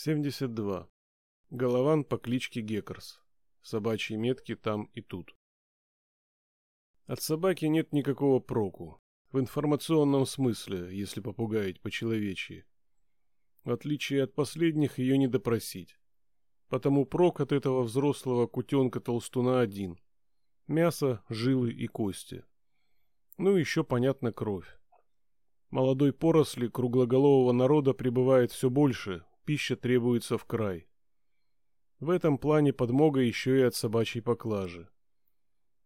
72. Голован по кличке Геккерс. Собачьи метки там и тут. От собаки нет никакого проку. В информационном смысле, если попугаить по-человечьи. В отличие от последних, ее не допросить. Потому прок от этого взрослого кутенка-толстуна один. Мясо, жилы и кости. Ну еще, понятно, кровь. Молодой поросли круглоголового народа прибывает все больше, пища требуется в край. В этом плане подмога еще и от собачьей поклажи.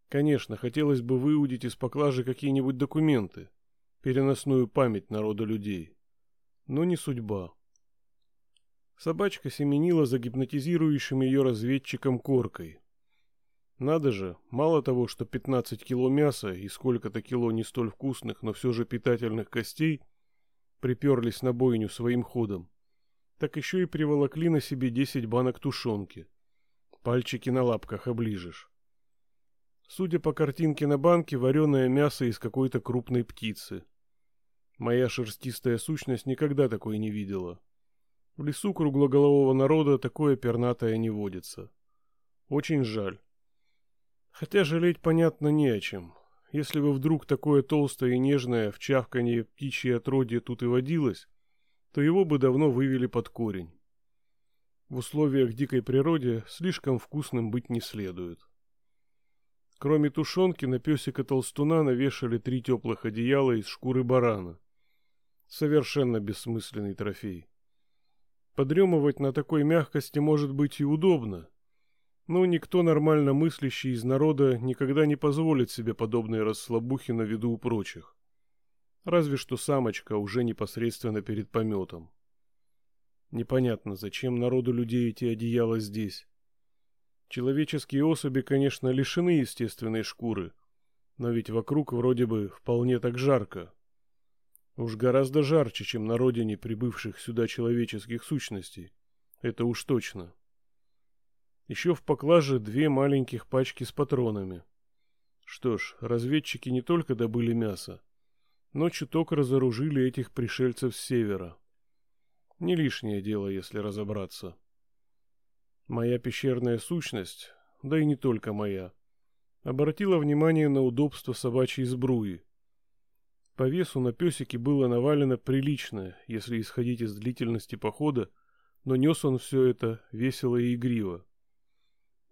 Конечно, хотелось бы выудить из поклажи какие-нибудь документы, переносную память народа людей. Но не судьба. Собачка семенила за гипнотизирующим ее разведчиком коркой. Надо же, мало того, что 15 кило мяса и сколько-то кило не столь вкусных, но все же питательных костей приперлись на бойню своим ходом, так еще и приволокли на себе десять банок тушенки. Пальчики на лапках оближешь. Судя по картинке на банке, вареное мясо из какой-то крупной птицы. Моя шерстистая сущность никогда такое не видела. В лесу круглоголового народа такое пернатое не водится. Очень жаль. Хотя жалеть, понятно, не о чем. Если бы вдруг такое толстое и нежное в чавканье птичье отродье тут и водилось, то его бы давно вывели под корень. В условиях дикой природы слишком вкусным быть не следует. Кроме тушенки, на песика толстуна навешали три теплых одеяла из шкуры барана. Совершенно бессмысленный трофей. Подремывать на такой мягкости может быть и удобно, но никто нормально мыслящий из народа никогда не позволит себе подобные расслабухи на виду у прочих. Разве что самочка уже непосредственно перед пометом. Непонятно, зачем народу людей эти одеяла здесь. Человеческие особи, конечно, лишены естественной шкуры, но ведь вокруг вроде бы вполне так жарко. Уж гораздо жарче, чем на родине прибывших сюда человеческих сущностей. Это уж точно. Еще в поклаже две маленьких пачки с патронами. Что ж, разведчики не только добыли мясо, но чуток разоружили этих пришельцев с севера. Не лишнее дело, если разобраться. Моя пещерная сущность, да и не только моя, обратила внимание на удобство собачьей сбруи. По весу на песике было навалено прилично, если исходить из длительности похода, но нес он все это весело и игриво.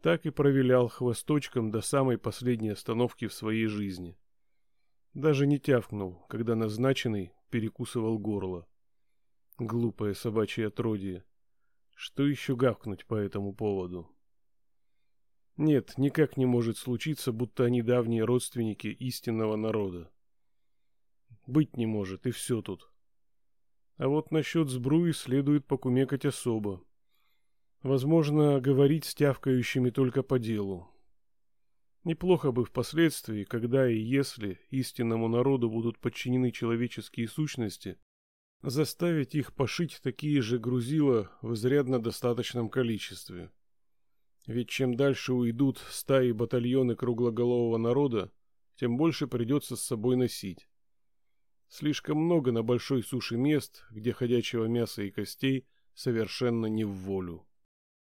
Так и провилял хвосточком до самой последней остановки в своей жизни. Даже не тявкнул, когда назначенный перекусывал горло. Глупое собачье отродье. Что еще гавкнуть по этому поводу? Нет, никак не может случиться, будто они давние родственники истинного народа. Быть не может, и все тут. А вот насчет сбруи следует покумекать особо. Возможно, говорить с тявкающими только по делу. Неплохо бы впоследствии, когда и если истинному народу будут подчинены человеческие сущности, заставить их пошить такие же грузила в изрядно достаточном количестве. Ведь чем дальше уйдут стаи батальоны круглоголового народа, тем больше придется с собой носить. Слишком много на большой суше мест, где ходячего мяса и костей совершенно не в волю.